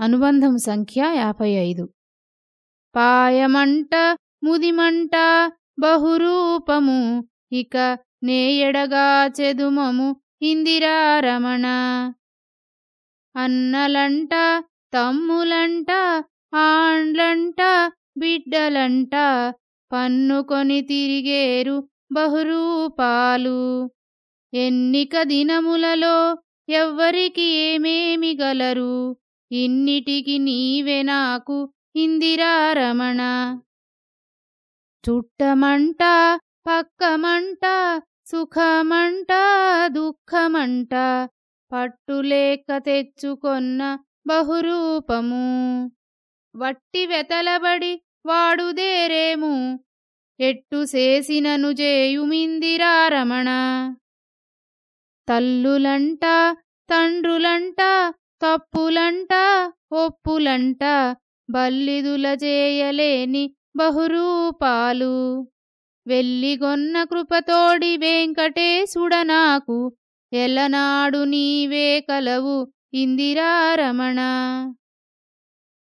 అనుబంధం సంఖ్య యాభై ఐదు. పాయమంట ముదిమంట బహురూపము ఇక నేయడగా చెదుమము ఇందిరారమణ. అన్నలంట తమ్ములంట ఆండ్లంట బిడ్డలంట పన్నుకొని తిరిగేరు బహురూపాలు. ఎన్నిక దినములలో ఎవ్వరికి ఏమేమి గలరు? ఇన్నిటికి నీవే నాకు ఇందిరారమణ. చుట్టమంట పక్కమంట సుఖమంట దుఃఖమంట పట్టులేక తెచ్చుకొన్న బహురూపము. వట్టి వెతలబడి వాడుదేరేము? ఎట్టు చేసినను చేయుమిందిరారమణ. తల్లులంట తండ్రులంట తప్పులంట ఒప్పులంట బల్లిదుల చేయలేని బహురూపాలు. వెల్లిగొన్న కృపతోడి వెంకటేశుడ నాకు ఎలనాడు నీవే కలవు ఇందిరారమణ.